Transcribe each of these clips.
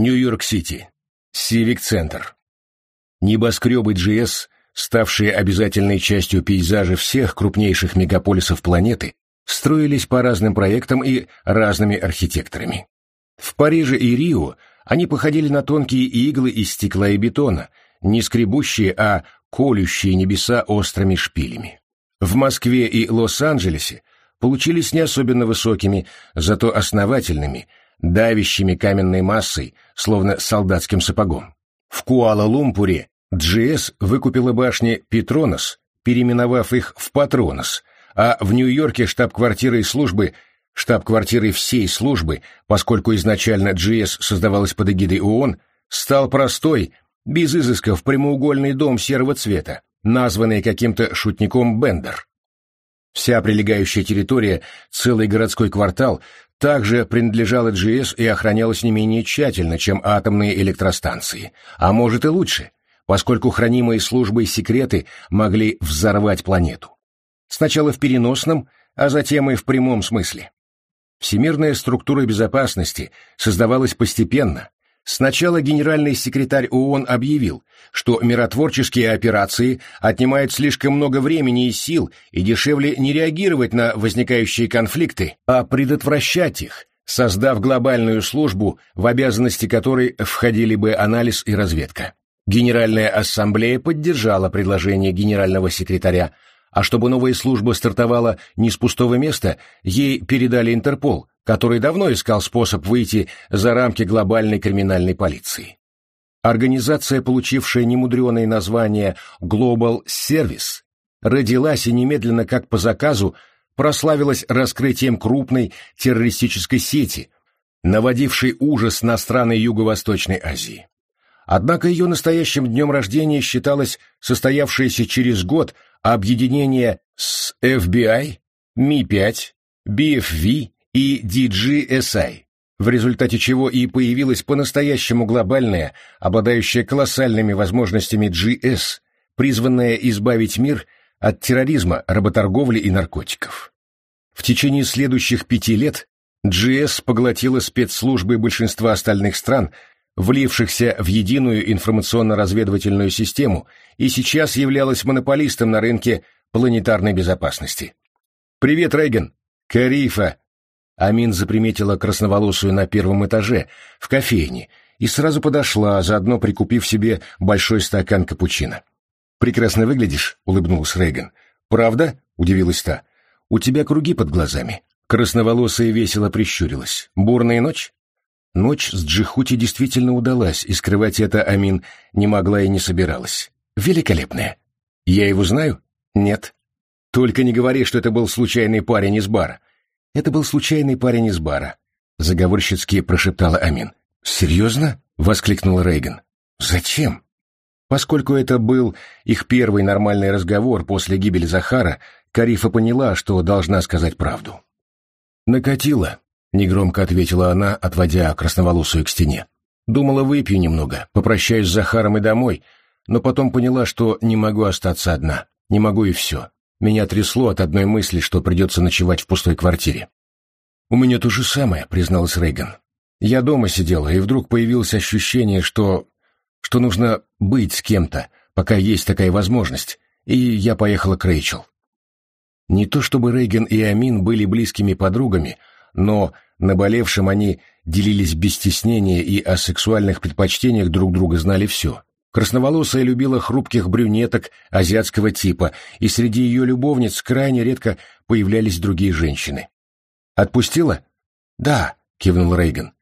Нью-Йорк-Сити. Сивик-центр. Небоскребы GS, ставшие обязательной частью пейзажа всех крупнейших мегаполисов планеты, строились по разным проектам и разными архитекторами. В Париже и Рио они походили на тонкие иглы из стекла и бетона, не скребущие, а колющие небеса острыми шпилями. В Москве и Лос-Анджелесе получились не особенно высокими, зато основательными, давящими каменной массой, словно солдатским сапогом. В Куала-Лумпуре GS выкупила башни Петронос, переименовав их в Патронос, а в Нью-Йорке штаб-квартирой службы штаб-квартирой всей службы, поскольку изначально GS создавалась под эгидой ООН, стал простой, без изысков прямоугольный дом серого цвета, названный каким-то шутником Бендер. Вся прилегающая территория, целый городской квартал, также принадлежала GS и охранялась не менее тщательно, чем атомные электростанции, а может и лучше, поскольку хранимые службой секреты могли взорвать планету. Сначала в переносном, а затем и в прямом смысле. Всемирная структура безопасности создавалась постепенно. Сначала генеральный секретарь ООН объявил, что миротворческие операции отнимают слишком много времени и сил, и дешевле не реагировать на возникающие конфликты, а предотвращать их, создав глобальную службу, в обязанности которой входили бы анализ и разведка. Генеральная ассамблея поддержала предложение генерального секретаря, а чтобы новая служба стартовала не с пустого места, ей передали Интерпол, который давно искал способ выйти за рамки глобальной криминальной полиции. Организация, получившая немудреное название Global Service, родилась и немедленно, как по заказу, прославилась раскрытием крупной террористической сети, наводившей ужас на страны Юго-Восточной Азии. Однако ее настоящим днем рождения считалось состоявшееся через год объединение с FBI, Mi-5, BFV и DGSI, в результате чего и появилась по-настоящему глобальная, обладающая колоссальными возможностями GS, призванная избавить мир от терроризма, работорговли и наркотиков. В течение следующих пяти лет GS поглотила спецслужбы большинства остальных стран, влившихся в единую информационно-разведывательную систему, и сейчас являлась монополистом на рынке планетарной безопасности. «Привет, Рейган!» «Карифа!» Амин заприметила красноволосую на первом этаже, в кофейне, и сразу подошла, заодно прикупив себе большой стакан капучино. «Прекрасно выглядишь», — улыбнулась Рейган. «Правда?» — удивилась та. «У тебя круги под глазами». Красноволосая весело прищурилась. «Бурная ночь?» Ночь с Джихути действительно удалась, и скрывать это Амин не могла и не собиралась. Великолепная. Я его знаю? Нет. Только не говори, что это был случайный парень из бара. Это был случайный парень из бара. Заговорщицки прошептала Амин. «Серьезно?» — воскликнул Рейган. «Зачем?» Поскольку это был их первый нормальный разговор после гибели Захара, Карифа поняла, что должна сказать правду. «Накатила», — негромко ответила она, отводя красноволосую к стене. «Думала, выпью немного, попрощаюсь с Захаром и домой, но потом поняла, что не могу остаться одна. Не могу и все. Меня трясло от одной мысли, что придется ночевать в пустой квартире». «У меня то же самое», — призналась Рейган. «Я дома сидела, и вдруг появилось ощущение, что... что нужно быть с кем-то, пока есть такая возможность, и я поехала к Рэйчел». Не то чтобы Рейган и Амин были близкими подругами, — но наболевшим они делились без стеснения и о сексуальных предпочтениях друг друга знали все. Красноволосая любила хрупких брюнеток азиатского типа, и среди ее любовниц крайне редко появлялись другие женщины. «Отпустила?» «Да», — кивнул Рейган.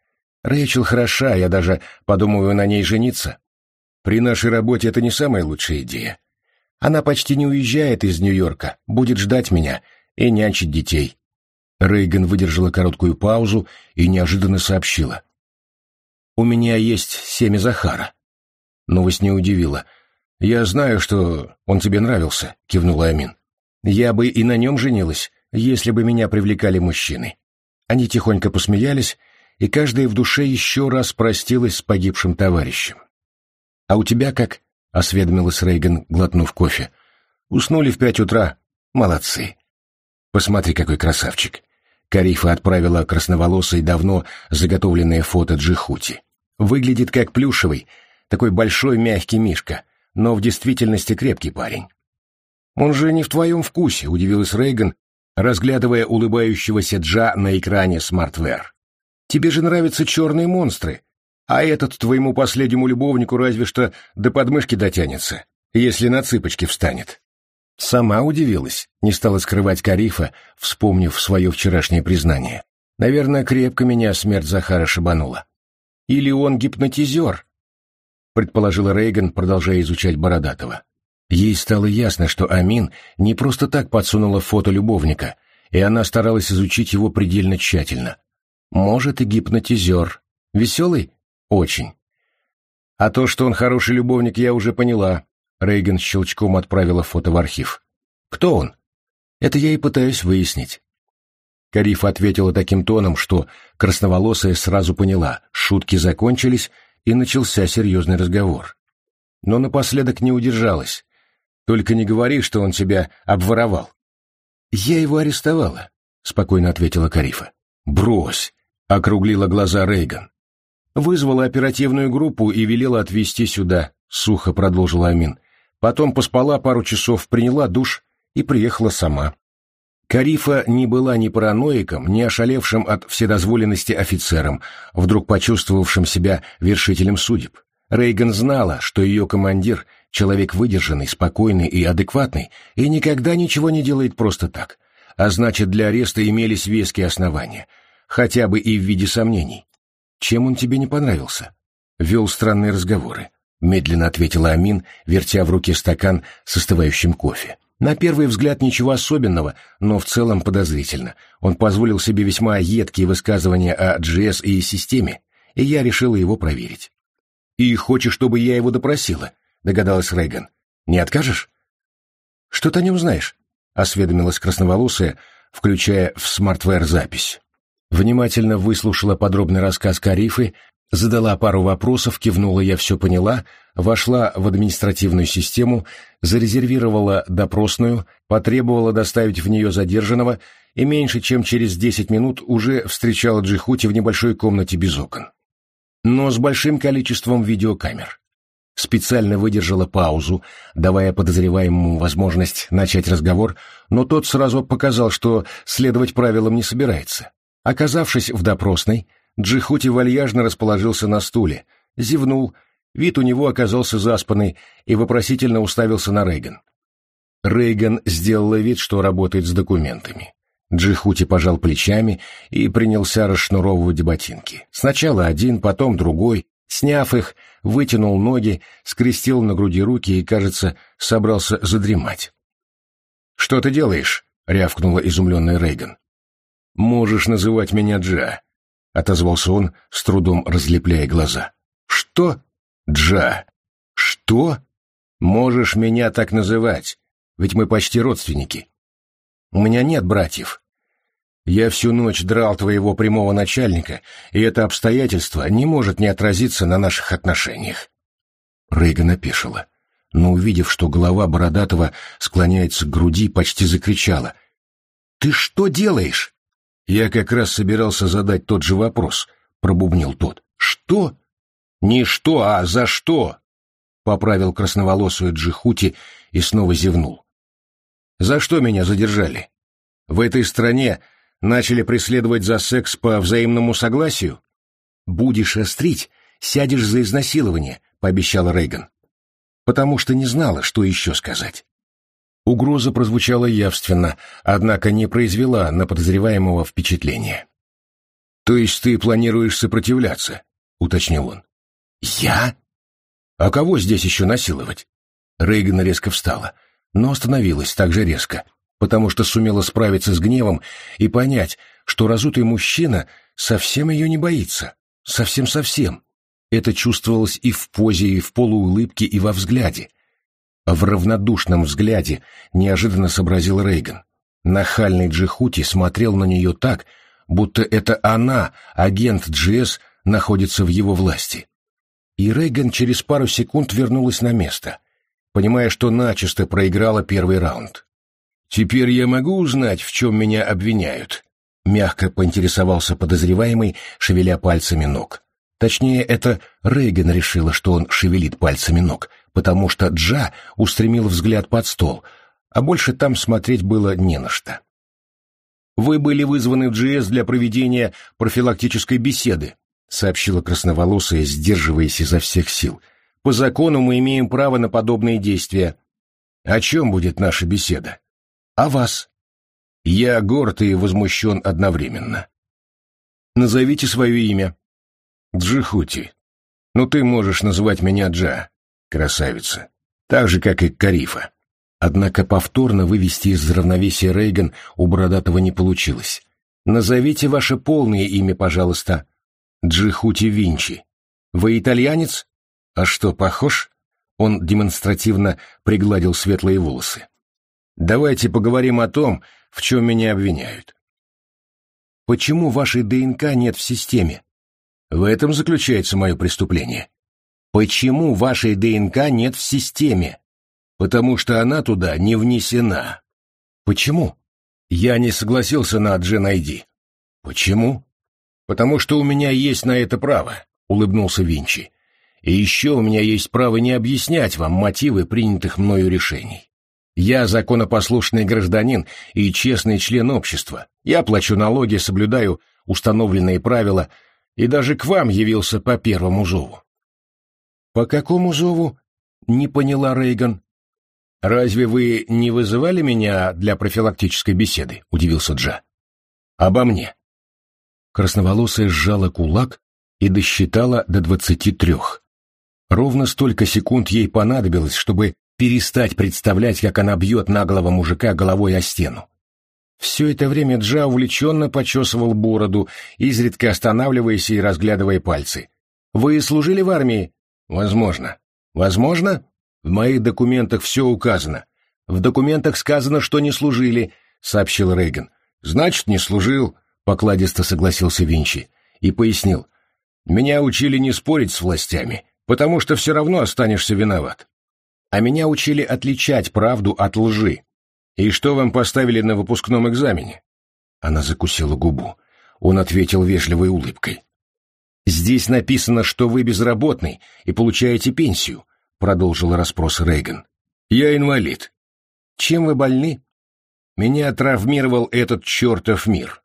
«Рэйчел хороша, я даже подумываю на ней жениться. При нашей работе это не самая лучшая идея. Она почти не уезжает из Нью-Йорка, будет ждать меня и нянчить детей. Рейган выдержала короткую паузу и неожиданно сообщила. «У меня есть семя Захара». Новость не удивила. «Я знаю, что он тебе нравился», — кивнула Амин. «Я бы и на нем женилась, если бы меня привлекали мужчины». Они тихонько посмеялись, и каждая в душе еще раз простилась с погибшим товарищем. «А у тебя как?» — осведомилась Рейган, глотнув кофе. «Уснули в пять утра. Молодцы. Посмотри, какой красавчик. Карифа отправила красноволосой давно заготовленное фото Джихути. Выглядит как плюшевый, такой большой мягкий мишка, но в действительности крепкий парень. «Он же не в твоем вкусе», — удивилась Рейган, разглядывая улыбающегося Джа на экране смартвер. «Тебе же нравятся черные монстры, а этот твоему последнему любовнику разве что до подмышки дотянется, если на цыпочки встанет». Сама удивилась, не стала скрывать Карифа, вспомнив свое вчерашнее признание. Наверное, крепко меня смерть Захара шибанула. Или он гипнотизер, предположила Рейган, продолжая изучать Бородатого. Ей стало ясно, что Амин не просто так подсунула фото любовника, и она старалась изучить его предельно тщательно. Может, и гипнотизер. Веселый? Очень. А то, что он хороший любовник, я уже поняла. Рейган щелчком отправила фото в архив. Кто он? Это я и пытаюсь выяснить. Карифа ответила таким тоном, что красноволосая сразу поняла, шутки закончились, и начался серьезный разговор. Но напоследок не удержалась. Только не говори, что он тебя обворовал. Я его арестовала, спокойно ответила Карифа. Брось, округлила глаза Рейган. Вызвала оперативную группу и велела отвезти сюда, сухо продолжил Амин. Потом поспала пару часов, приняла душ и приехала сама. Карифа не была ни параноиком, ни ошалевшим от вседозволенности офицером, вдруг почувствовавшим себя вершителем судеб. Рейган знала, что ее командир — человек выдержанный, спокойный и адекватный, и никогда ничего не делает просто так. А значит, для ареста имелись веские основания, хотя бы и в виде сомнений. Чем он тебе не понравился? Вел странные разговоры. Медленно ответила Амин, вертя в руке стакан с остывающим кофе. На первый взгляд ничего особенного, но в целом подозрительно. Он позволил себе весьма едкие высказывания о GS и системе, и я решила его проверить. «И хочешь, чтобы я его допросила?» — догадалась Рейган. «Не откажешь?» «Что ты о нем знаешь?» — осведомилась красноволосая, включая в смартвер запись. Внимательно выслушала подробный рассказ Карифы, задала пару вопросов, кивнула «я все поняла», вошла в административную систему, зарезервировала допросную, потребовала доставить в нее задержанного и меньше чем через десять минут уже встречала Джихути в небольшой комнате без окон но с большим количеством видеокамер. Специально выдержала паузу, давая подозреваемому возможность начать разговор, но тот сразу показал, что следовать правилам не собирается. Оказавшись в допросной, Джихути вальяжно расположился на стуле, зевнул, вид у него оказался заспанный и вопросительно уставился на Рейган. Рейган сделала вид, что работает с документами. Джихути пожал плечами и принялся расшнуровывать ботинки. Сначала один, потом другой. Сняв их, вытянул ноги, скрестил на груди руки и, кажется, собрался задремать. «Что ты делаешь?» — рявкнула изумленная Рейган. «Можешь называть меня Джа», — отозвался он, с трудом разлепляя глаза. «Что? Джа? Что? Можешь меня так называть, ведь мы почти родственники. У меня нет братьев. Я всю ночь драл твоего прямого начальника, и это обстоятельство не может не отразиться на наших отношениях. Рейган опешила, но, увидев, что голова Бородатого склоняется к груди, почти закричала. «Ты что делаешь?» «Я как раз собирался задать тот же вопрос», — пробубнил тот. «Что?» «Не что, а за что?» — поправил красноволосую Джихути и снова зевнул. За что меня задержали? В этой стране начали преследовать за секс по взаимному согласию? Будешь острить, сядешь за изнасилование, пообещала Рейган. Потому что не знала, что еще сказать. Угроза прозвучала явственно, однако не произвела на подозреваемого впечатления. «То есть ты планируешь сопротивляться?» — уточнил он. «Я? А кого здесь еще насиловать?» Рейган резко встала но остановилась так же резко, потому что сумела справиться с гневом и понять, что разутый мужчина совсем ее не боится. Совсем-совсем. Это чувствовалось и в позе, и в полуулыбке, и во взгляде. А в равнодушном взгляде неожиданно сообразил Рейган. Нахальный Джихути смотрел на нее так, будто это она, агент GS, находится в его власти. И Рейган через пару секунд вернулась на место — понимая, что начисто проиграла первый раунд. «Теперь я могу узнать, в чем меня обвиняют?» Мягко поинтересовался подозреваемый, шевеля пальцами ног. Точнее, это Рейган решила, что он шевелит пальцами ног, потому что Джа устремил взгляд под стол, а больше там смотреть было не на что. «Вы были вызваны в GS для проведения профилактической беседы», сообщила красноволосая, сдерживаясь изо всех сил. «По закону мы имеем право на подобные действия». «О чем будет наша беседа?» «О вас». Я горд и возмущен одновременно. «Назовите свое имя». «Джихути. Но ну, ты можешь называть меня Джа, красавица, так же, как и Карифа». Однако повторно вывести из равновесия Рейган у Бородатого не получилось. «Назовите ваше полное имя, пожалуйста». «Джихути Винчи». «Вы итальянец?» «А что, похож?» Он демонстративно пригладил светлые волосы. «Давайте поговорим о том, в чем меня обвиняют». «Почему вашей ДНК нет в системе?» «В этом заключается мое преступление». «Почему вашей ДНК нет в системе?» потому что она туда не внесена. Почему? Я не согласился на Айди. Почему? Потому что у меня есть на это право, улыбнулся Винчи. И еще у меня есть право не объяснять вам мотивы принятых мною решений. Я законопослушный гражданин и честный член общества. Я плачу налоги, соблюдаю установленные правила и даже к вам явился по первому зову. По какому зову? Не поняла Рейган. «Разве вы не вызывали меня для профилактической беседы?» — удивился Джа. «Обо мне». Красноволосая сжала кулак и досчитала до двадцати трех. Ровно столько секунд ей понадобилось, чтобы перестать представлять, как она бьет наглого мужика головой о стену. Все это время Джа увлеченно почесывал бороду, изредка останавливаясь и разглядывая пальцы. «Вы служили в армии?» «Возможно». «Возможно?» В моих документах все указано. В документах сказано, что не служили, сообщил Рейган. Значит, не служил, покладисто согласился Винчи и пояснил. Меня учили не спорить с властями, потому что все равно останешься виноват. А меня учили отличать правду от лжи. И что вам поставили на выпускном экзамене? Она закусила губу. Он ответил вежливой улыбкой. «Здесь написано, что вы безработный и получаете пенсию. — продолжил расспрос Рейган. «Я инвалид». «Чем вы больны?» «Меня травмировал этот чертов мир».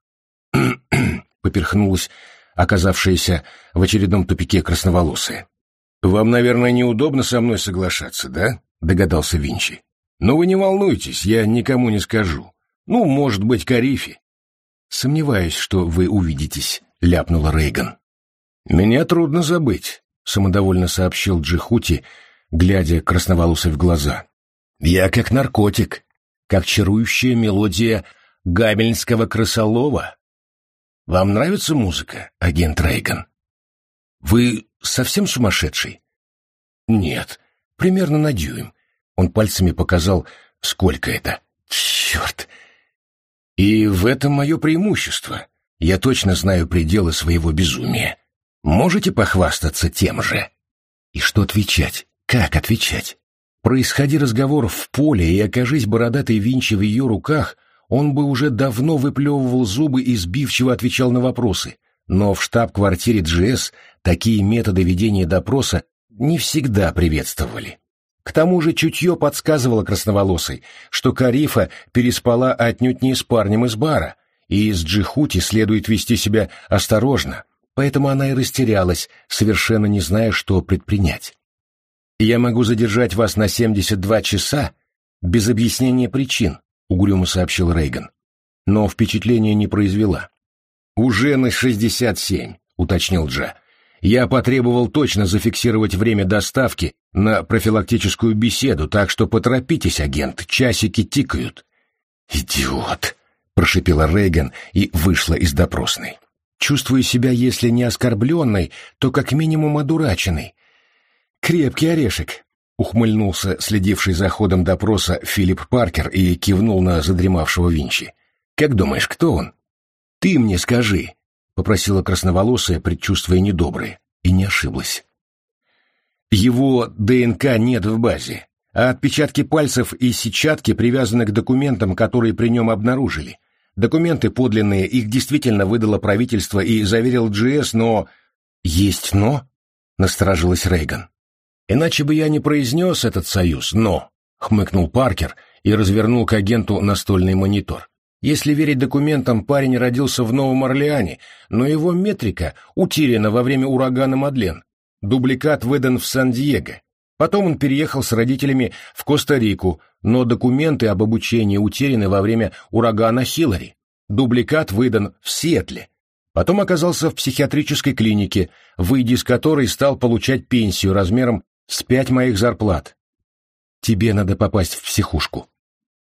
поперхнулась оказавшаяся в очередном тупике красноволосая. «Вам, наверное, неудобно со мной соглашаться, да?» — догадался Винчи. «Но вы не волнуйтесь, я никому не скажу. Ну, может быть, Карифи». «Сомневаюсь, что вы увидитесь», — ляпнула Рейган. «Меня трудно забыть», — самодовольно сообщил Джихути, глядя красноволосой в глаза. «Я как наркотик, как чарующая мелодия габельнского крысолова. Вам нравится музыка, агент Рейган? Вы совсем сумасшедший?» «Нет, примерно на дюйм». Он пальцами показал, сколько это. «Черт!» «И в этом мое преимущество. Я точно знаю пределы своего безумия. Можете похвастаться тем же?» И что отвечать? Как отвечать? Происходи разговор в поле, и окажись бородатый Винчи в ее руках, он бы уже давно выплевывал зубы и сбивчиво отвечал на вопросы. Но в штаб-квартире GS такие методы ведения допроса не всегда приветствовали. К тому же чутье подсказывало красноволосой, что Карифа переспала отнюдь не с парнем из бара, и из Джихути следует вести себя осторожно, поэтому она и растерялась, совершенно не зная, что предпринять. «Я могу задержать вас на 72 часа без объяснения причин», — угрюмо сообщил Рейган. Но впечатление не произвела. «Уже на 67», — уточнил Джа. «Я потребовал точно зафиксировать время доставки на профилактическую беседу, так что поторопитесь, агент, часики тикают». «Идиот!» — прошипела Рейган и вышла из допросной. «Чувствую себя, если не оскорбленной, то как минимум одураченной, «Крепкий орешек», — ухмыльнулся следивший за ходом допроса Филипп Паркер и кивнул на задремавшего Винчи. «Как думаешь, кто он?» «Ты мне скажи», — попросила красноволосая, предчувствуя недоброе, и не ошиблась. «Его ДНК нет в базе, а отпечатки пальцев и сетчатки привязаны к документам, которые при нем обнаружили. Документы подлинные, их действительно выдало правительство и заверил GS, но «Есть «но»?» — насторожилась Рейган. «Иначе бы я не произнес этот союз «но», — хмыкнул Паркер и развернул к агенту настольный монитор. Если верить документам, парень родился в Новом Орлеане, но его метрика утеряна во время урагана Мадлен. Дубликат выдан в Сан-Диего. Потом он переехал с родителями в Коста-Рику, но документы об обучении утеряны во время урагана Хиллари. Дубликат выдан в Сиэтле. Потом оказался в психиатрической клинике, выйдя из которой стал получать пенсию размером с пять моих зарплат. Тебе надо попасть в психушку.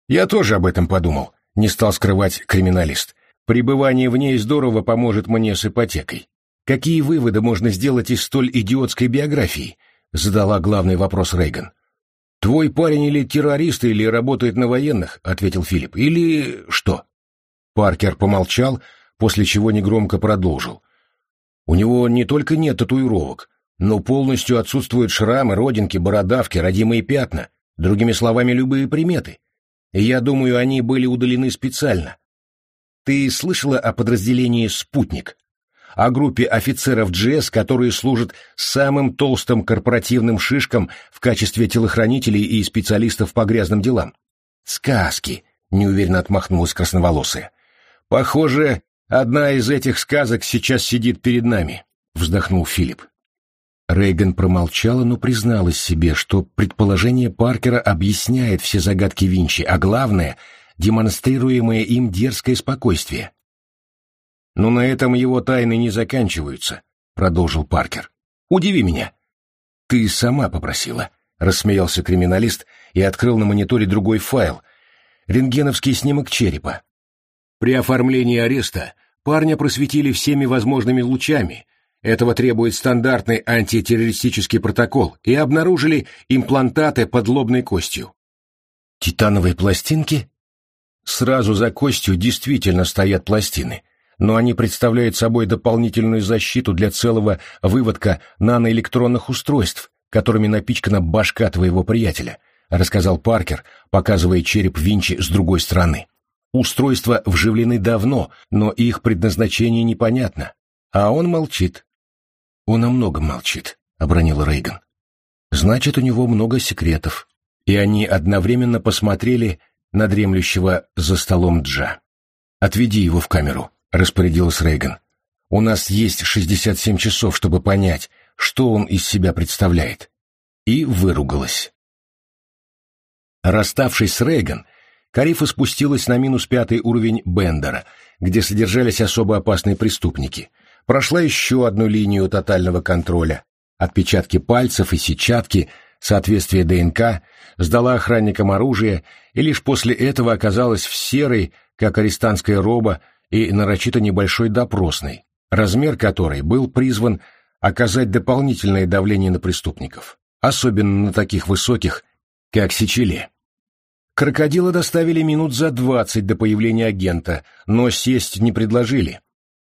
Я тоже об этом подумал не стал скрывать криминалист. Пребывание в ней здорово поможет мне с ипотекой. Какие выводы можно сделать из столь идиотской биографии? Задала главный вопрос Рейган. «Твой парень или террорист, или работает на военных», — ответил Филипп. «Или что?» Паркер помолчал, после чего негромко продолжил. «У него не только нет татуировок, но полностью отсутствуют шрамы, родинки, бородавки, родимые пятна, другими словами, любые приметы и я думаю, они были удалены специально. Ты слышала о подразделении «Спутник»? О группе офицеров GS, которые служат самым толстым корпоративным шишкам в качестве телохранителей и специалистов по грязным делам? Сказки, неуверенно отмахнулась красноволосая. Похоже, одна из этих сказок сейчас сидит перед нами, вздохнул Филипп. Рейган промолчала, но призналась себе, что предположение Паркера объясняет все загадки Винчи, а главное — демонстрируемое им дерзкое спокойствие. «Но на этом его тайны не заканчиваются», — продолжил Паркер. «Удиви меня». «Ты сама попросила», — рассмеялся криминалист и открыл на мониторе другой файл — рентгеновский снимок черепа. При оформлении ареста парня просветили всеми возможными лучами — этого требует стандартный антитеррористический протокол, и обнаружили имплантаты под лобной костью. Титановые пластинки? Сразу за костью действительно стоят пластины, но они представляют собой дополнительную защиту для целого выводка наноэлектронных устройств, которыми напичкана башка твоего приятеля, рассказал Паркер, показывая череп Винчи с другой стороны. Устройства вживлены давно, но их предназначение непонятно, а он молчит. «Он о многом молчит», — обронил Рейган. «Значит, у него много секретов». И они одновременно посмотрели на дремлющего за столом Джа. «Отведи его в камеру», — распорядилась Рейган. «У нас есть шестьдесят семь часов, чтобы понять, что он из себя представляет». И выругалась. Расставшись с Рейган, Карифа спустилась на минус пятый уровень Бендера, где содержались особо опасные преступники — прошла еще одну линию тотального контроля. Отпечатки пальцев и сетчатки, соответствие ДНК, сдала охранникам оружие и лишь после этого оказалась в серой, как арестантская роба, и нарочито небольшой допросной, размер которой был призван оказать дополнительное давление на преступников, особенно на таких высоких, как Сечеле. Крокодила доставили минут за двадцать до появления агента, но сесть не предложили,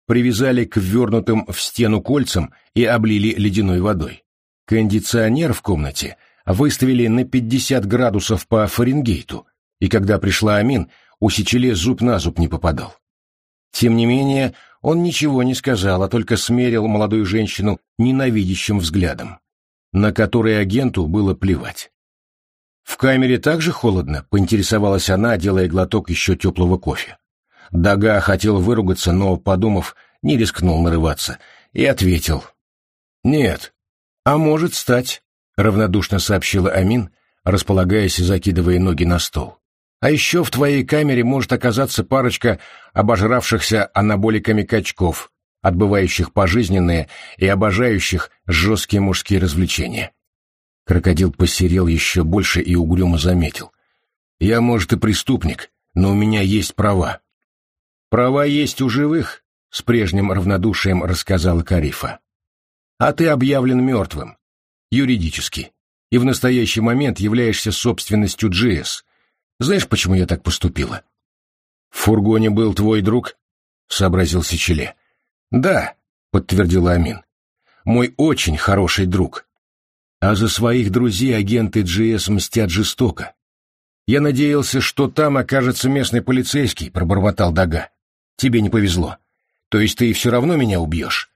привязали к ввернутым в стену кольцам и облили ледяной водой. Кондиционер в комнате выставили на 50 градусов по Фаренгейту, и когда пришла Амин, у Сечеле зуб на зуб не попадал. Тем не менее, он ничего не сказал, а только смерил молодую женщину ненавидящим взглядом, на который агенту было плевать. В камере также холодно, поинтересовалась она, делая глоток еще теплого кофе. Дага хотел выругаться, но, подумав, не рискнул нарываться и ответил. «Нет, а может стать», — равнодушно сообщила Амин, располагаясь и закидывая ноги на стол. «А еще в твоей камере может оказаться парочка обожравшихся анаболиками качков, отбывающих пожизненные и обожающих жесткие мужские развлечения». Крокодил посерел еще больше и угрюмо заметил. «Я, может, и преступник, но у меня есть права. «Права есть у живых», — с прежним равнодушием рассказала Карифа. «А ты объявлен мертвым. Юридически. И в настоящий момент являешься собственностью GS. Знаешь, почему я так поступила?» «В фургоне был твой друг?» — сообразил Сечеле. «Да», — подтвердила Амин. «Мой очень хороший друг. А за своих друзей агенты GS мстят жестоко. Я надеялся, что там окажется местный полицейский», — пробормотал Дага. Тебе не повезло. То есть ты все равно меня убьешь?»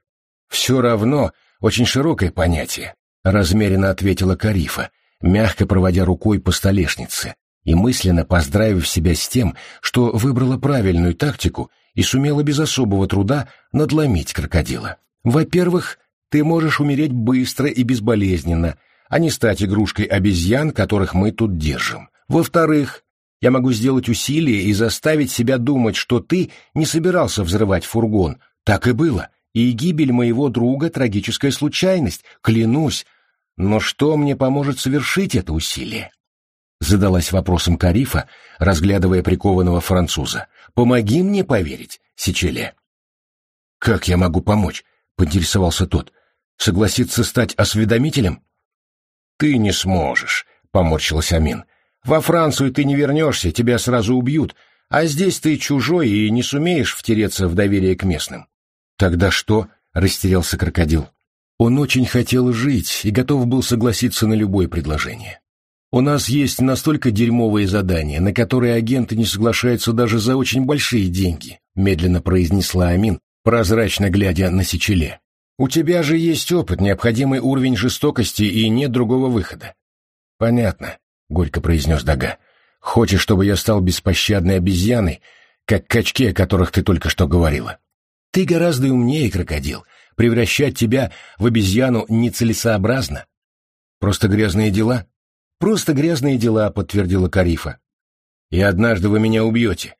«Все равно очень широкое понятие», — размеренно ответила Карифа, мягко проводя рукой по столешнице и мысленно поздравив себя с тем, что выбрала правильную тактику и сумела без особого труда надломить крокодила. «Во-первых, ты можешь умереть быстро и безболезненно, а не стать игрушкой обезьян, которых мы тут держим. Во-вторых, я могу сделать усилие и заставить себя думать, что ты не собирался взрывать фургон. Так и было. И гибель моего друга — трагическая случайность, клянусь. Но что мне поможет совершить это усилие? Задалась вопросом Карифа, разглядывая прикованного француза. «Помоги мне поверить, Сичеле». «Как я могу помочь?» — поинтересовался тот. «Согласиться стать осведомителем?» «Ты не сможешь», — поморщилась Амин. «Во Францию ты не вернешься, тебя сразу убьют, а здесь ты чужой и не сумеешь втереться в доверие к местным». «Тогда что?» — растерялся крокодил. Он очень хотел жить и готов был согласиться на любое предложение. «У нас есть настолько дерьмовые задания, на которые агенты не соглашаются даже за очень большие деньги», медленно произнесла Амин, прозрачно глядя на Сечеле. У тебя же есть опыт, необходимый уровень жестокости, и нет другого выхода. Понятно, — горько произнес Дага. Хочешь, чтобы я стал беспощадной обезьяной, как качки, о которых ты только что говорила? Ты гораздо умнее, крокодил. Превращать тебя в обезьяну нецелесообразно. Просто грязные дела? Просто грязные дела, подтвердила Карифа. И однажды вы меня убьете.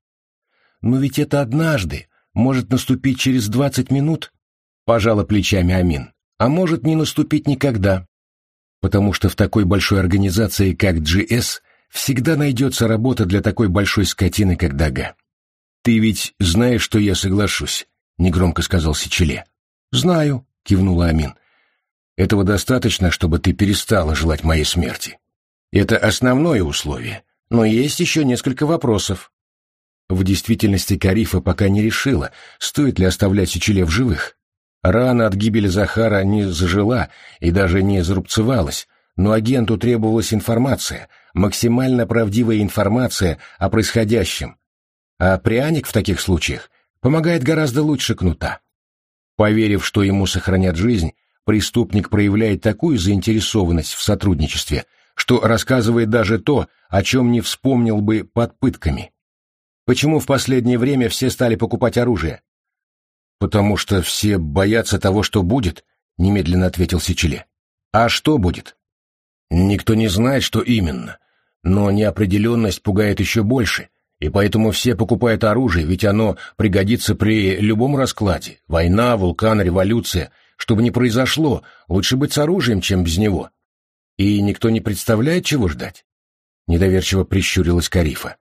Но ведь это однажды может наступить через двадцать минут, пожала плечами Амин. А может не наступить никогда. Потому что в такой большой организации, как GS, всегда найдется работа для такой большой скотины, как Дага. «Ты ведь знаешь, что я соглашусь», — негромко сказал Сичеле. «Знаю», — кивнула Амин. «Этого достаточно, чтобы ты перестала желать моей смерти. Это основное условие, но есть еще несколько вопросов». В действительности Карифа пока не решила, стоит ли оставлять Сичеле в живых. Рана от гибели Захара не зажила и даже не зарубцевалась, но агенту требовалась информация, максимально правдивая информация о происходящем. А пряник в таких случаях помогает гораздо лучше кнута. Поверив, что ему сохранят жизнь, преступник проявляет такую заинтересованность в сотрудничестве, что рассказывает даже то, о чем не вспомнил бы под пытками. Почему в последнее время все стали покупать оружие? «Потому что все боятся того, что будет», — немедленно ответил Сичеле. «А что будет?» «Никто не знает, что именно. Но неопределенность пугает еще больше, и поэтому все покупают оружие, ведь оно пригодится при любом раскладе. Война, вулкан, революция. Чтобы не произошло, лучше быть с оружием, чем без него. И никто не представляет, чего ждать?» Недоверчиво прищурилась Карифа.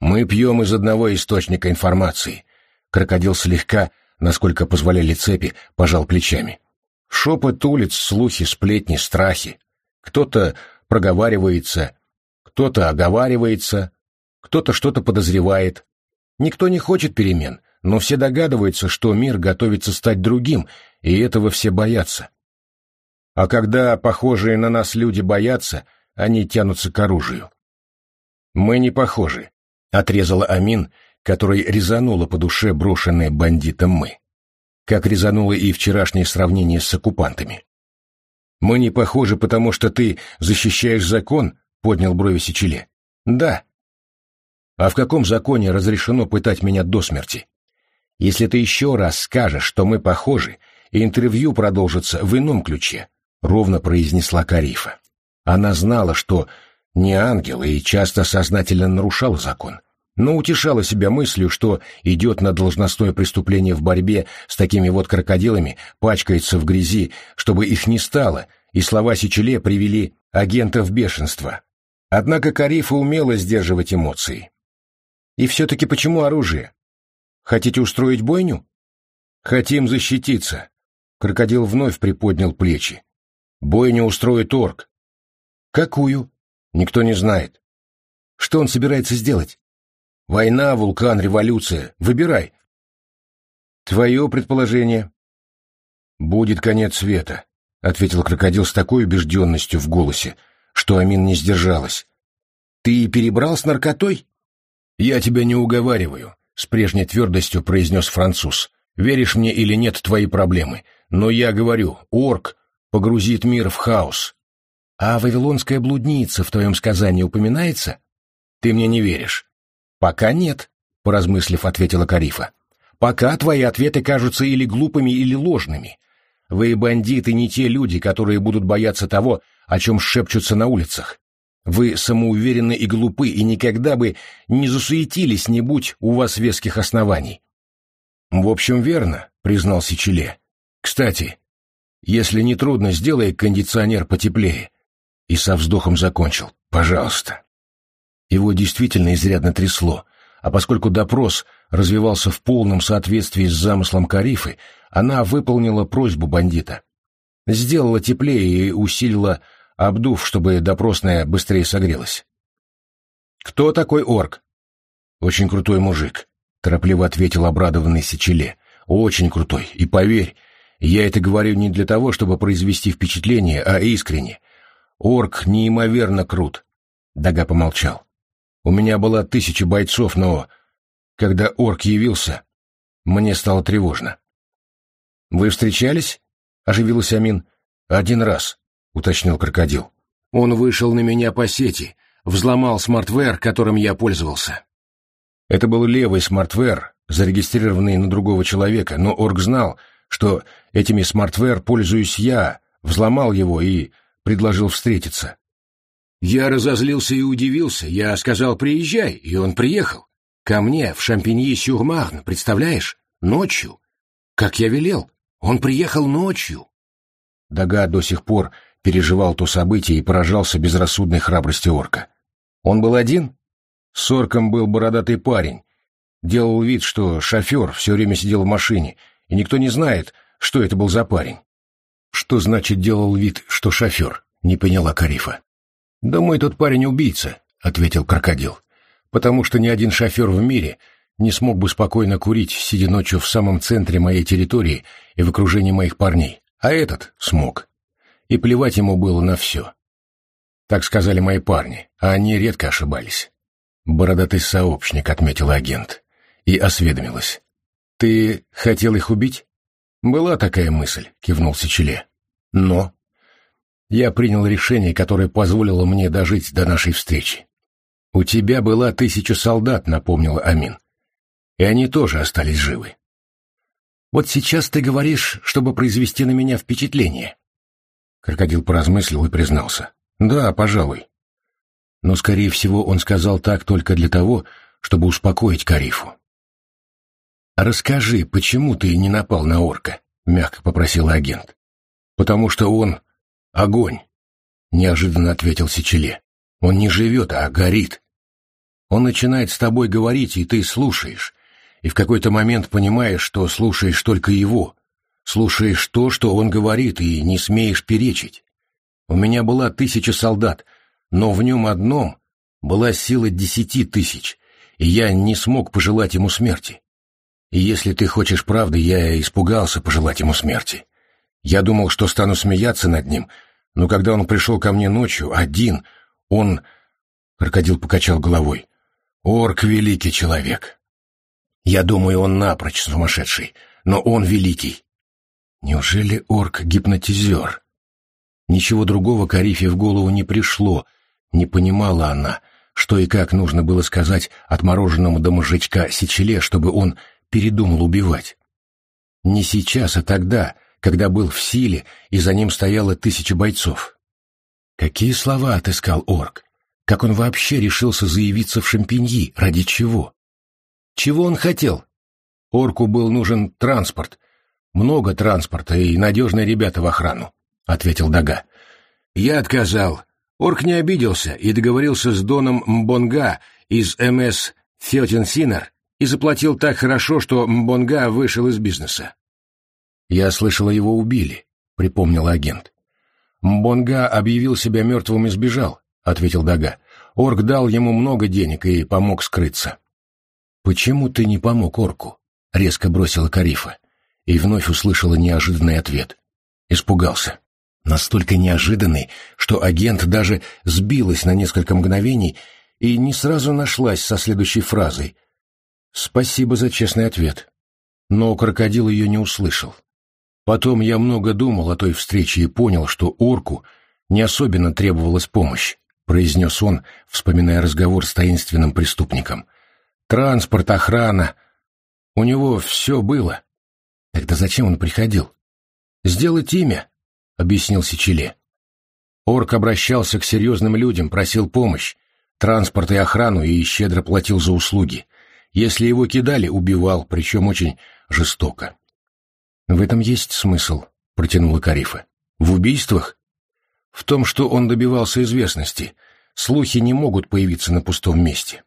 «Мы пьем из одного источника информации», Крокодил слегка, насколько позволяли цепи, пожал плечами. Шепот улиц, слухи, сплетни, страхи. Кто-то проговаривается, кто-то оговаривается, кто-то что-то подозревает. Никто не хочет перемен, но все догадываются, что мир готовится стать другим, и этого все боятся. А когда похожие на нас люди боятся, они тянутся к оружию. «Мы не похожи», — отрезала Амин, которой резануло по душе брошенное бандитом мы. Как резануло и вчерашнее сравнение с оккупантами. «Мы не похожи, потому что ты защищаешь закон?» — поднял брови Сечеле. «Да». «А в каком законе разрешено пытать меня до смерти? Если ты еще раз скажешь, что мы похожи, интервью продолжится в ином ключе», — ровно произнесла Карифа. Она знала, что не ангел и часто сознательно нарушала закон но утешала себя мыслью, что идет на должностное преступление в борьбе с такими вот крокодилами, пачкается в грязи, чтобы их не стало, и слова Сичеле привели агента в бешенство. Однако Карифа умела сдерживать эмоции. И все-таки почему оружие? Хотите устроить бойню? Хотим защититься. Крокодил вновь приподнял плечи. Бойню устроит орк. Какую? Никто не знает. Что он собирается сделать? Война, вулкан, революция. Выбирай. Твое предположение. Будет конец света, — ответил крокодил с такой убежденностью в голосе, что Амин не сдержалась. Ты перебрал с наркотой? Я тебя не уговариваю, — с прежней твердостью произнес француз. Веришь мне или нет, твои проблемы. Но я говорю, орк погрузит мир в хаос. А вавилонская блудница в твоем сказании упоминается? Ты мне не веришь. Пока нет, поразмыслив, ответила Карифа. Пока твои ответы кажутся или глупыми, или ложными. Вы, бандиты, не те люди, которые будут бояться того, о чем шепчутся на улицах. Вы самоуверенны и глупы, и никогда бы не засуетились, не будь у вас веских оснований. В общем, верно, признал Сичеле. Кстати, если не трудно, сделай кондиционер потеплее. И со вздохом закончил. Пожалуйста. Его действительно изрядно трясло, а поскольку допрос развивался в полном соответствии с замыслом Карифы, она выполнила просьбу бандита. Сделала теплее и усилила обдув, чтобы допросная быстрее согрелась. «Кто такой орк?» «Очень крутой мужик», — торопливо ответил обрадованный Сечеле. «Очень крутой, и поверь, я это говорю не для того, чтобы произвести впечатление, а искренне. Орк неимоверно крут». Дага помолчал. «У меня была тысяча бойцов, но когда орк явился, мне стало тревожно». «Вы встречались?» — оживился Амин. «Один раз. — уточнил крокодил. «Он вышел на меня по сети, взломал смартвер, которым я пользовался». Это был левый смартвер, зарегистрированный на другого человека, но Орг знал, что этими смартвер пользуюсь я, взломал его и предложил встретиться. Я разозлился и удивился. Я сказал «приезжай», и он приехал. Ко мне, в Шампиньи-Сюрмарн, представляешь? Ночью. Как я велел. Он приехал ночью. Дага до сих пор переживал то событие и поражался безрассудной храбрости орка. Он был один? С орком был бородатый парень. Делал вид, что шофер все время сидел в машине, и никто не знает, что это был за парень. Что значит делал вид, что шофер? Не поняла Карифа. «Думаю, тот парень убийца», — ответил крокодил. «Потому что ни один шофер в мире не смог бы спокойно курить, сидя ночью в самом центре моей территории и в окружении моих парней. А этот смог и плевать ему было на все. Так сказали мои парни, а они редко ошибались. «Бородатый сообщник», — отметил агент, и осведомилась. «Ты хотел их убить?» «Была такая мысль», — кивнул Сечеле. «Но...» «Я принял решение, которое позволило мне дожить до нашей встречи. У тебя была тысяча солдат», — напомнила Амин. «И они тоже остались живы». «Вот сейчас ты говоришь, чтобы произвести на меня впечатление. Крокодил поразмыслил и признался. «Да, пожалуй». Но, скорее всего, он сказал так только для того, чтобы успокоить Карифу. «Расскажи, почему ты не напал на орка?» — мягко попросил агент. «Потому что он — огонь», — неожиданно ответил Сечеле. «Он не живет, а горит. Он начинает с тобой говорить, и ты слушаешь, и в какой-то момент понимаешь, что слушаешь только его, слушаешь то, что он говорит, и не смеешь перечить. У меня была тысяча солдат, но в нем одном была сила десяти тысяч, и я не смог пожелать ему смерти. И если ты хочешь правды, я испугался пожелать ему смерти. Я думал, что стану смеяться над ним, но когда он пришел ко мне ночью, один, он... Крокодил покачал головой. Орк — великий человек. Я думаю, он напрочь сумасшедший, но он великий. Неужели орк-гипнотизер? Ничего другого Карифе в голову не пришло, не понимала она, что и как нужно было сказать отмороженному до мужичка Сечеле, чтобы он передумал убивать. Не сейчас, а тогда, когда был в силе, и за ним стояло тысяча бойцов. Какие слова отыскал орк? Как он вообще решился заявиться в Шампиньи? Ради чего? Чего он хотел? Орку был нужен транспорт, много транспорта и надежные ребята в охрану, — ответил Дага. Я отказал. Орк не обиделся и договорился с Доном Мбонга из МС Фетин Синер и заплатил так хорошо, что Мбонга вышел из бизнеса. Я слышала, его убили, — припомнил агент. Мбонга объявил себя мертвым и сбежал, — ответил Дага. Орк дал ему много денег и помог скрыться. «Почему ты не помог орку?» — резко бросила Карифа и вновь услышала неожиданный ответ. Испугался. Настолько неожиданный, что агент даже сбилась на несколько мгновений и не сразу нашлась со следующей фразой. «Спасибо за честный ответ». Но крокодил ее не услышал. Потом я много думал о той встрече и понял, что орку не особенно требовалась помощь, произнес он, вспоминая разговор с таинственным преступником. Транспорт, охрана. У него все было. Тогда зачем он приходил? Сделать имя, объяснил Сичеле. Орк обращался к серьезным людям, просил помощь, транспорт и охрану и щедро платил за услуги. Если его кидали, убивал, причем очень жестоко. «В этом есть смысл», — протянула Карифа. «В убийствах?» «В том, что он добивался известности. Слухи не могут появиться на пустом месте».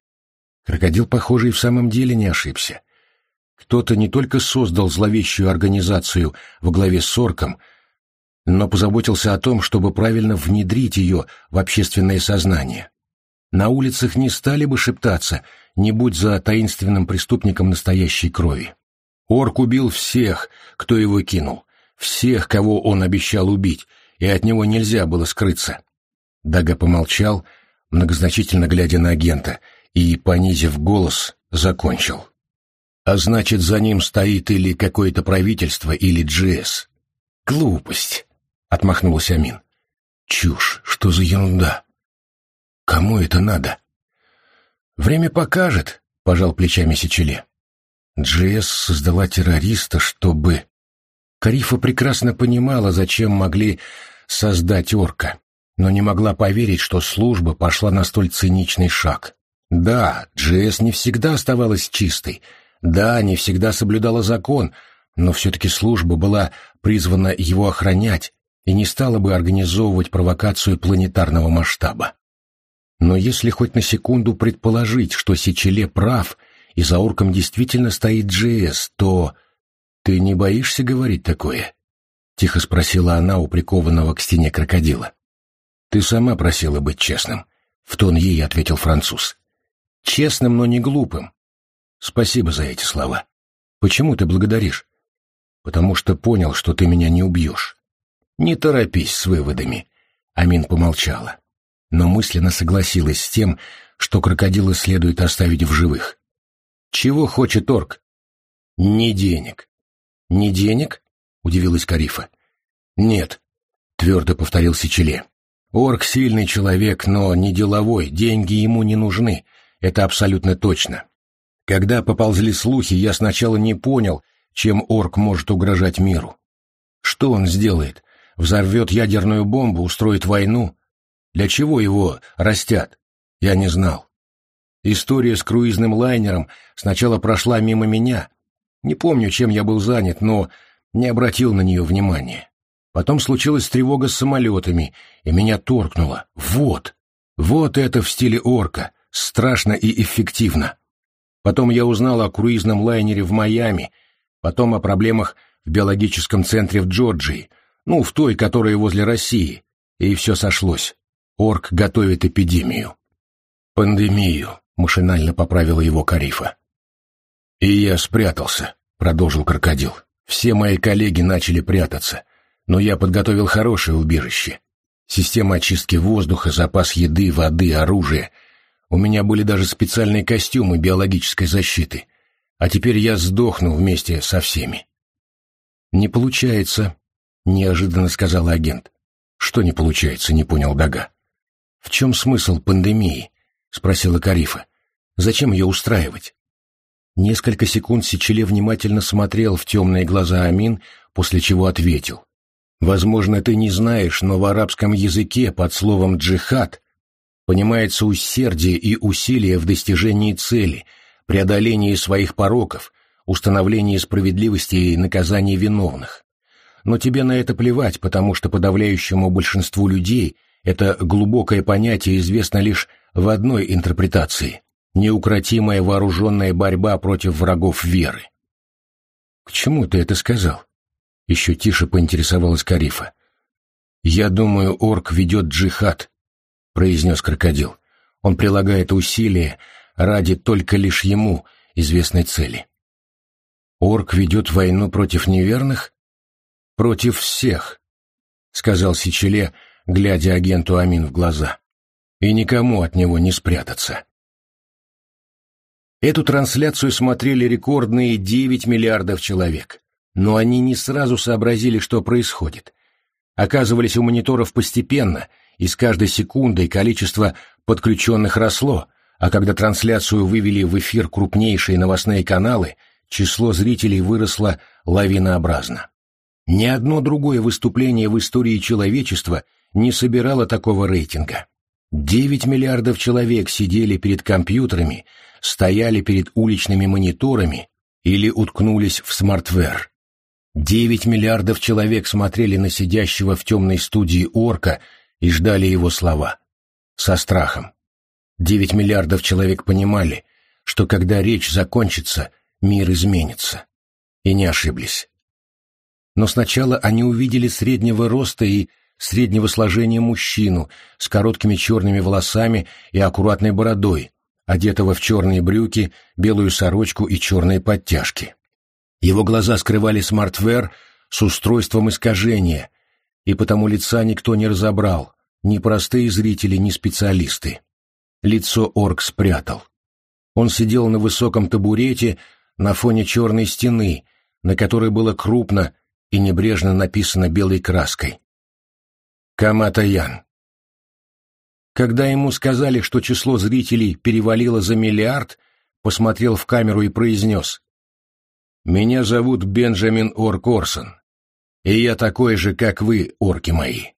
Крокодил, похоже, и в самом деле не ошибся. Кто-то не только создал зловещую организацию во главе с Орком, но позаботился о том, чтобы правильно внедрить ее в общественное сознание. На улицах не стали бы шептаться, не будь за таинственным преступником настоящей крови. Орк убил всех, кто его кинул, всех, кого он обещал убить, и от него нельзя было скрыться. Дага помолчал, многозначительно глядя на агента, и, понизив голос, закончил. А значит, за ним стоит или какое-то правительство, или GS. Глупость, — отмахнулся Амин. Чушь, что за ерунда? Кому это надо? Время покажет, — пожал плечами Сечеле. GS создала террориста, чтобы... Карифа прекрасно понимала, зачем могли создать орка, но не могла поверить, что служба пошла на столь циничный шаг. Да, GS не всегда оставалась чистой, да, не всегда соблюдала закон, но все-таки служба была призвана его охранять и не стала бы организовывать провокацию планетарного масштаба. Но если хоть на секунду предположить, что Сечеле прав, и за орком действительно стоит Джейс, то... Ты не боишься говорить такое? Тихо спросила она у прикованного к стене крокодила. Ты сама просила быть честным. В тон ей ответил француз. Честным, но не глупым. Спасибо за эти слова. Почему ты благодаришь? Потому что понял, что ты меня не убьешь. Не торопись с выводами. Амин помолчала, но мысленно согласилась с тем, что крокодила следует оставить в живых. Чего хочет орк? Не денег. Не денег? Удивилась Карифа. Нет, твердо повторил Сичеле. Орк сильный человек, но не деловой, деньги ему не нужны, это абсолютно точно. Когда поползли слухи, я сначала не понял, чем орк может угрожать миру. Что он сделает? Взорвет ядерную бомбу, устроит войну? Для чего его растят? Я не знал. История с круизным лайнером сначала прошла мимо меня. Не помню, чем я был занят, но не обратил на нее внимания. Потом случилась тревога с самолетами, и меня торкнуло. Вот! Вот это в стиле орка. Страшно и эффективно. Потом я узнал о круизном лайнере в Майами, потом о проблемах в биологическом центре в Джорджии, ну, в той, которая возле России, и все сошлось. Орк готовит эпидемию. Пандемию, машинально поправила его Карифа. И я спрятался, продолжил крокодил. Все мои коллеги начали прятаться, но я подготовил хорошее убежище. Система очистки воздуха, запас еды, воды, оружия — у меня были даже специальные костюмы биологической защиты. А теперь я сдохну вместе со всеми. «Не получается», — неожиданно сказал агент. «Что не получается?» — не понял Дага. «В чем смысл пандемии?» — спросила Карифа. «Зачем ее устраивать?» Несколько секунд Сечеле внимательно смотрел в темные глаза Амин, после чего ответил. «Возможно, ты не знаешь, но в арабском языке под словом «джихад» понимается усердие и усилие в достижении цели, преодолении своих пороков, установлении справедливости и наказании виновных. Но тебе на это плевать, потому что подавляющему большинству людей это глубокое понятие известно лишь в одной интерпретации – неукротимая вооруженная борьба против врагов веры. «К чему ты это сказал?» – еще тише поинтересовалась Карифа. «Я думаю, орк ведет джихад», — произнес крокодил. «Он прилагает усилия ради только лишь ему известной цели». «Орк ведет войну против неверных?» «Против всех», — сказал Сичеле, глядя агенту Амин в глаза. «И никому от него не спрятаться». Эту трансляцию смотрели рекордные 9 миллиардов человек. но они не сразу сообразили, что происходит. Оказывались у мониторов постепенно, и с каждой секундой количество подключенных росло, а когда трансляцию вывели в эфир крупнейшие новостные каналы, число зрителей выросло лавинообразно. Ни одно другое выступление в истории человечества не собирало такого рейтинга. Девять миллиардов человек сидели перед компьютерами, стояли перед уличными мониторами или уткнулись в смартвер. Девять миллиардов человек смотрели на сидящего в темной студии орка и ждали его слова. Со страхом. Девять миллиардов человек понимали, что когда речь закончится, мир изменится. И не ошиблись. Но сначала они увидели среднего роста и среднего сложения мужчину с короткими черными волосами и аккуратной бородой, одетого в черные брюки, белую сорочку и черные подтяжки. Его глаза скрывали смартвер с устройством искажения, и потому лица никто не разобрал, ни простые зрители, ни специалисты. Лицо орк спрятал. Он сидел на высоком табурете на фоне черной стены, на которой было крупно и небрежно написано белой краской. Камата-Ян. Когда ему сказали, что число зрителей перевалило за миллиард, посмотрел в камеру и произнес «Меня зовут Бенджамин Оркорсон, и я такой же, как вы, орки мои,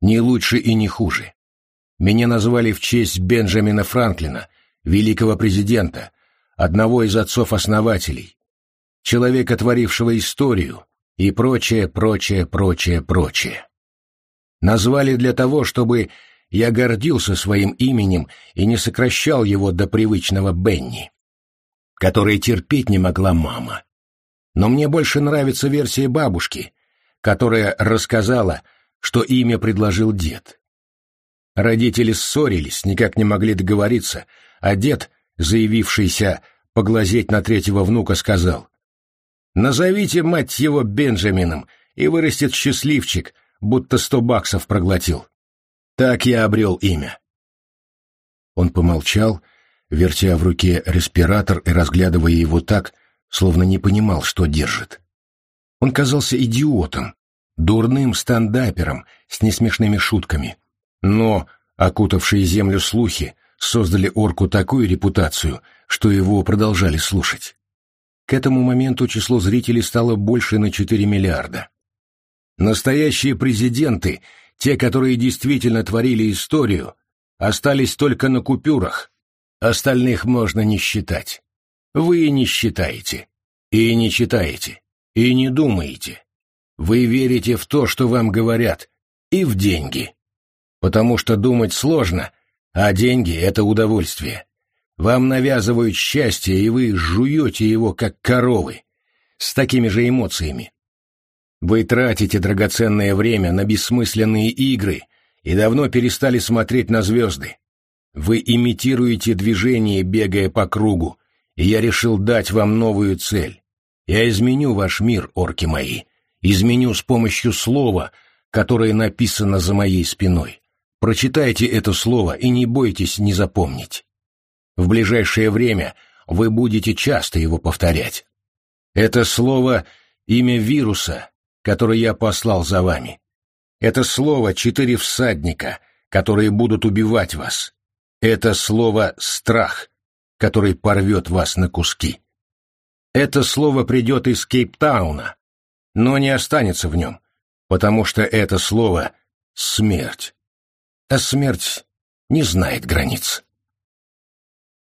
не лучше и не хуже. Меня назвали в честь Бенджамина Франклина, великого президента, одного из отцов-основателей, человека, творившего историю, и прочее, прочее, прочее, прочее. Назвали для того, чтобы я гордился своим именем и не сокращал его до привычного Бенни, который терпеть не могла мама. Но мне больше нравится версия бабушки, которая рассказала, что имя предложил дед. Родители ссорились, никак не могли договориться, а дед, заявившийся поглазеть на третьего внука, сказал, Назовите, мать его, Бенджамином, и вырастет счастливчик, будто сто баксов проглотил. Так я обрел имя. Он помолчал, вертя в руке респиратор и разглядывая его так, словно не понимал, что держит. Он казался идиотом, дурным стендапером с несмешными шутками. Но, окутавшие землю слухи, создали орку такую репутацию, что его продолжали слушать. К этому моменту число зрителей стало больше на 4 миллиарда. Настоящие президенты, те, которые действительно творили историю, остались только на купюрах, остальных можно не считать. Вы не считаете, и не читаете, и не думаете. Вы верите в то, что вам говорят, и в деньги. Потому что думать сложно, а деньги — это удовольствие. Вам навязывают счастье, и вы жуете его, как коровы, с такими же эмоциями. Вы тратите драгоценное время на бессмысленные игры и давно перестали смотреть на звезды. Вы имитируете движение, бегая по кругу, и я решил дать вам новую цель. Я изменю ваш мир, орки мои, изменю с помощью слова, которое написано за моей спиной. Прочитайте это слово и не бойтесь не запомнить. В ближайшее время вы будете часто его повторять. Это слово — имя вируса, который я послал за вами. Это слово — четыре всадника, которые будут убивать вас. Это слово — страх, который порвет вас на куски. Это слово придет из Кейптауна, но не останется в нем, потому что это слово — смерть. А смерть не знает границ.